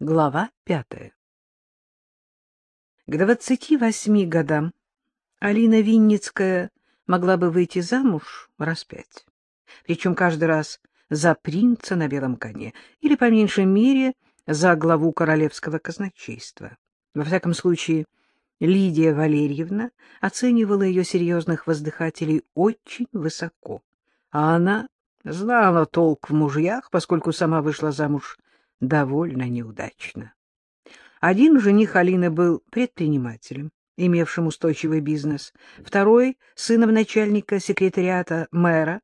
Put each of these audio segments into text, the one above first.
Глава пятая. К двадцати восьми годам Алина Винницкая могла бы выйти замуж раз пять, причем каждый раз за принца на белом коне или, по меньшей мере, за главу королевского казначейства. Во всяком случае, Лидия Валерьевна оценивала ее серьезных воздыхателей очень высоко, а она знала толк в мужьях, поскольку сама вышла замуж довольно неудачно. Один жених Алины был предпринимателем, имевшим устойчивый бизнес, второй — сыном начальника секретариата мэра,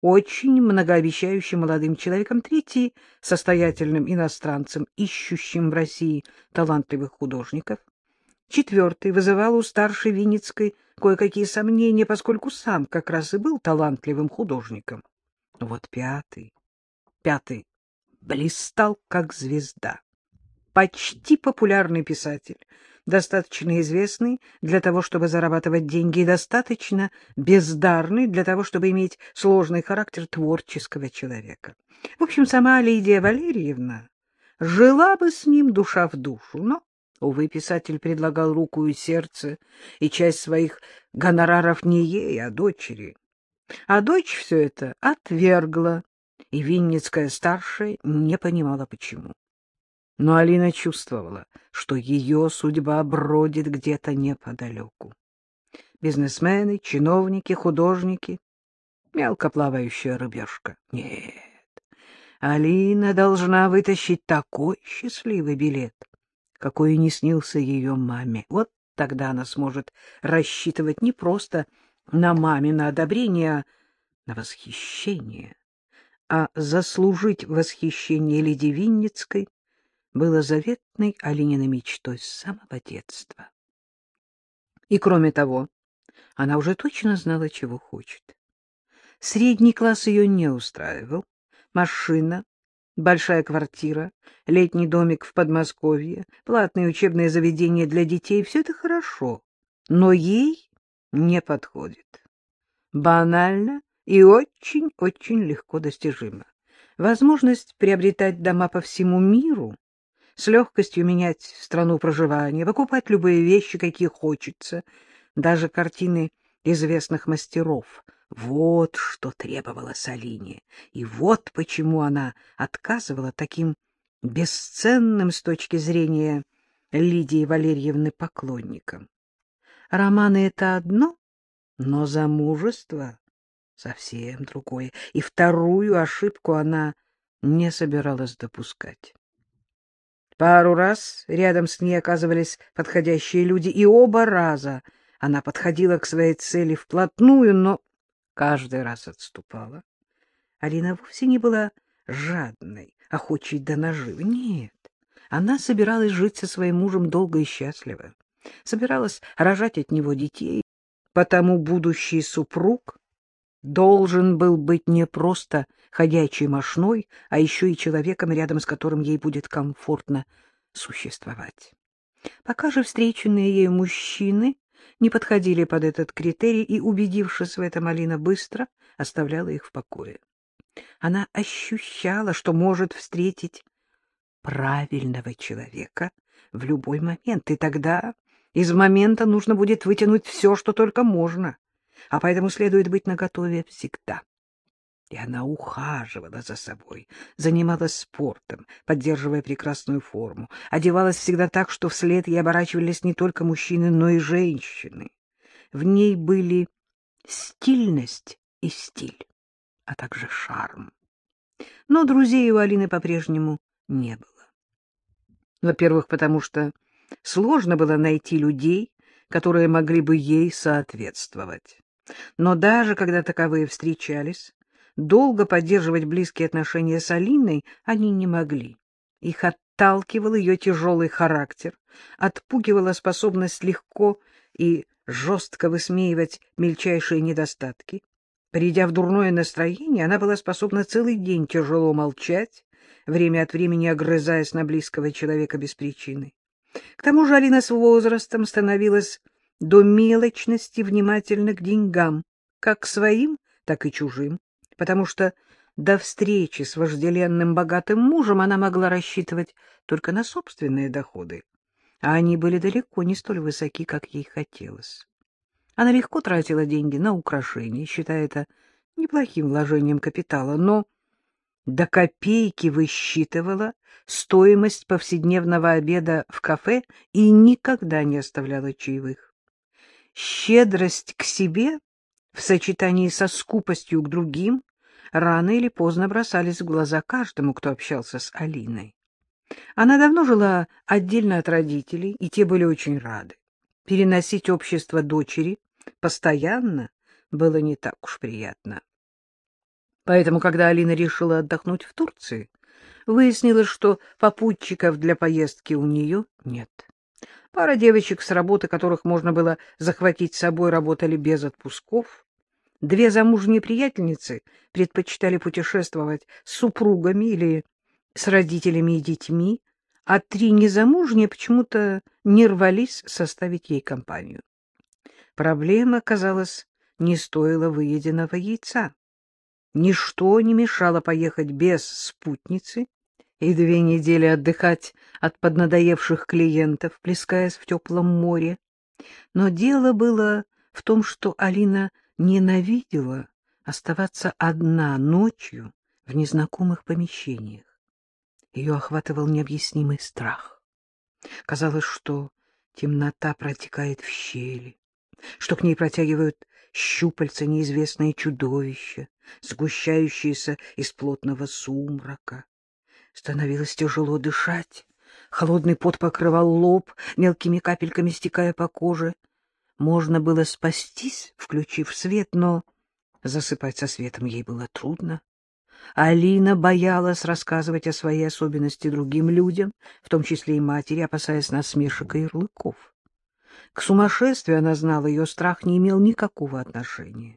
очень многообещающим молодым человеком, третий — состоятельным иностранцем, ищущим в России талантливых художников, четвертый вызывал у старшей Винницкой кое-какие сомнения, поскольку сам как раз и был талантливым художником. Вот пятый, пятый блистал как звезда. Почти популярный писатель, достаточно известный для того, чтобы зарабатывать деньги, и достаточно бездарный для того, чтобы иметь сложный характер творческого человека. В общем, сама Лидия Валерьевна жила бы с ним душа в душу, но, увы, писатель предлагал руку и сердце, и часть своих гонораров не ей, а дочери. А дочь все это отвергла, и Винницкая старшая не понимала, почему. Но Алина чувствовала, что ее судьба бродит где-то неподалеку. Бизнесмены, чиновники, художники, мелкоплавающая рыбешка. Нет, Алина должна вытащить такой счастливый билет, какой не снился ее маме. Вот тогда она сможет рассчитывать не просто на мамино одобрение, а на восхищение а заслужить восхищение леди Винницкой было заветной Алининой мечтой с самого детства. И кроме того, она уже точно знала, чего хочет. Средний класс ее не устраивал. Машина, большая квартира, летний домик в Подмосковье, платные учебные заведения для детей — все это хорошо, но ей не подходит. Банально и очень-очень легко достижимо. Возможность приобретать дома по всему миру, с легкостью менять страну проживания, покупать любые вещи, какие хочется, даже картины известных мастеров. Вот что требовала Салине, и вот почему она отказывала таким бесценным с точки зрения Лидии Валерьевны поклонникам. Романы — это одно, но замужество совсем другое, и вторую ошибку она не собиралась допускать. Пару раз рядом с ней оказывались подходящие люди, и оба раза она подходила к своей цели вплотную, но каждый раз отступала. Алина вовсе не была жадной, охочей до наживы. Нет, она собиралась жить со своим мужем долго и счастливо, собиралась рожать от него детей, потому будущий супруг должен был быть не просто ходячей мошной, а еще и человеком, рядом с которым ей будет комфортно существовать. Пока же встреченные ею мужчины не подходили под этот критерий, и, убедившись в этом, Алина быстро оставляла их в покое. Она ощущала, что может встретить правильного человека в любой момент, и тогда из момента нужно будет вытянуть все, что только можно а поэтому следует быть наготове всегда. И она ухаживала за собой, занималась спортом, поддерживая прекрасную форму, одевалась всегда так, что вслед ей оборачивались не только мужчины, но и женщины. В ней были стильность и стиль, а также шарм. Но друзей у Алины по-прежнему не было. Во-первых, потому что сложно было найти людей, которые могли бы ей соответствовать. Но даже когда таковые встречались, долго поддерживать близкие отношения с Алиной они не могли. Их отталкивал ее тяжелый характер, отпугивала способность легко и жестко высмеивать мельчайшие недостатки. Придя в дурное настроение, она была способна целый день тяжело молчать, время от времени огрызаясь на близкого человека без причины. К тому же Алина с возрастом становилась до мелочности внимательно к деньгам, как своим, так и чужим, потому что до встречи с вожделенным богатым мужем она могла рассчитывать только на собственные доходы, а они были далеко не столь высоки, как ей хотелось. Она легко тратила деньги на украшения, считая это неплохим вложением капитала, но до копейки высчитывала стоимость повседневного обеда в кафе и никогда не оставляла чаевых. Щедрость к себе в сочетании со скупостью к другим рано или поздно бросались в глаза каждому, кто общался с Алиной. Она давно жила отдельно от родителей, и те были очень рады. Переносить общество дочери постоянно было не так уж приятно. Поэтому, когда Алина решила отдохнуть в Турции, выяснилось, что попутчиков для поездки у нее нет. Пара девочек с работы, которых можно было захватить с собой, работали без отпусков. Две замужние приятельницы предпочитали путешествовать с супругами или с родителями и детьми, а три незамужние почему-то не рвались составить ей компанию. Проблема, казалось, не стоила выеденного яйца. Ничто не мешало поехать без спутницы и две недели отдыхать от поднадоевших клиентов, плескаясь в теплом море. Но дело было в том, что Алина ненавидела оставаться одна ночью в незнакомых помещениях. Ее охватывал необъяснимый страх. Казалось, что темнота протекает в щели, что к ней протягивают щупальца неизвестные чудовища, сгущающиеся из плотного сумрака. Становилось тяжело дышать, холодный пот покрывал лоб, мелкими капельками стекая по коже — можно было спастись, включив свет, но засыпать со светом ей было трудно. Алина боялась рассказывать о своей особенности другим людям, в том числе и матери, опасаясь насмешек и ярлыков. К сумасшествию она знала, ее страх не имел никакого отношения.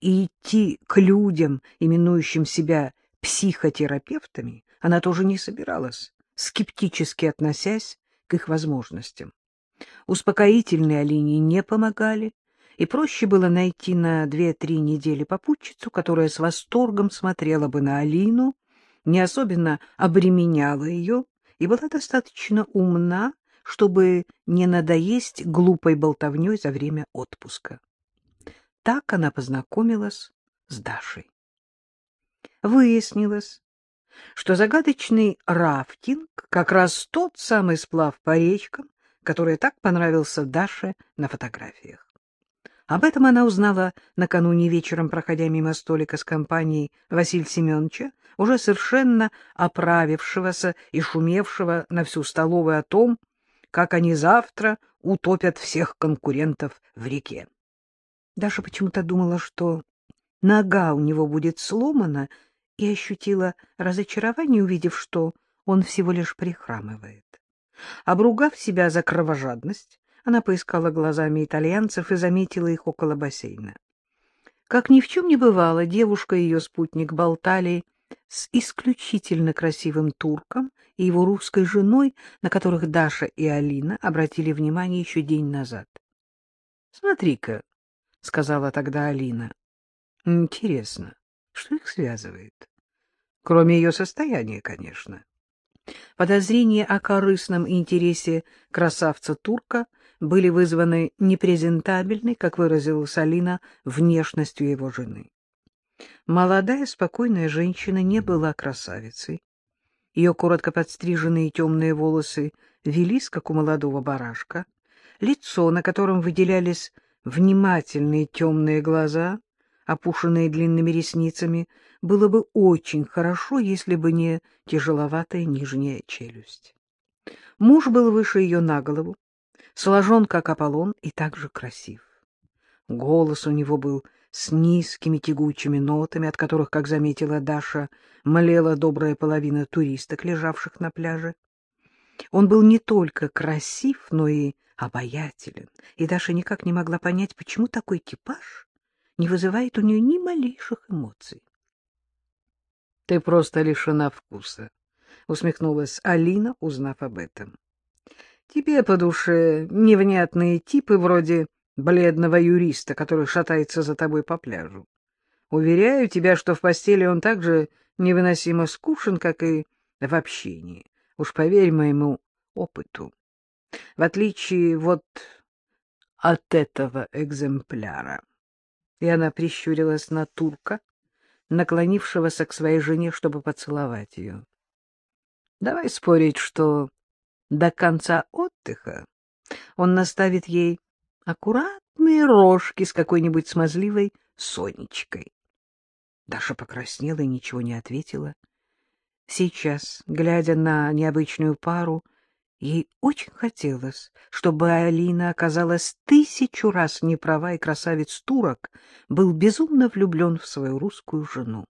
И идти к людям, именующим себя психотерапевтами, она тоже не собиралась, скептически относясь к их возможностям. Успокоительные Алине не помогали, и проще было найти на две-три недели попутчицу, которая с восторгом смотрела бы на Алину, не особенно обременяла ее и была достаточно умна, чтобы не надоесть глупой болтовней за время отпуска. Так она познакомилась с Дашей. Выяснилось, что загадочный рафтинг — как раз тот самый сплав по речкам, который так понравился Даше на фотографиях. Об этом она узнала накануне вечером, проходя мимо столика с компанией Василия Семеновича, уже совершенно оправившегося и шумевшего на всю столовую о том, как они завтра утопят всех конкурентов в реке. Даша почему-то думала, что нога у него будет сломана, и ощутила разочарование, увидев, что он всего лишь прихрамывает. Обругав себя за кровожадность, она поискала глазами итальянцев и заметила их около бассейна. Как ни в чем не бывало, девушка и ее спутник болтали с исключительно красивым турком и его русской женой, на которых Даша и Алина обратили внимание еще день назад. — Смотри-ка, — сказала тогда Алина. — Интересно, что их связывает? Кроме ее состояния, конечно. Подозрения о корыстном интересе красавца-турка были вызваны непрезентабельной, как выразилась Алина, внешностью его жены. Молодая, спокойная женщина не была красавицей. Ее коротко подстриженные темные волосы велись, как у молодого барашка. Лицо, на котором выделялись внимательные темные глаза, опушенные длинными ресницами, было бы очень хорошо, если бы не тяжеловатая нижняя челюсть. Муж был выше ее на голову, сложен, как Аполлон, и также красив. Голос у него был с низкими тягучими нотами, от которых, как заметила Даша, молела добрая половина туристок, лежавших на пляже. Он был не только красив, но и обаятелен, и Даша никак не могла понять, почему такой типаж не вызывает у нее ни малейших эмоций. — Ты просто лишена вкуса, — усмехнулась Алина, узнав об этом. — Тебе по душе невнятные типы вроде бледного юриста, который шатается за тобой по пляжу. Уверяю тебя, что в постели он так же невыносимо скучен, как и в общении. Уж поверь моему опыту. В отличие вот от этого экземпляра. И она прищурилась на турка, наклонившегося к своей жене, чтобы поцеловать ее. Давай спорить, что до конца отдыха он наставит ей аккуратные рожки с какой-нибудь смазливой Сонечкой. Даша покраснела и ничего не ответила. Сейчас, глядя на необычную пару, ей очень хотелось, чтобы Алина оказалась тысячу раз неправа, и красавец-турок был безумно влюблен в свою русскую жену.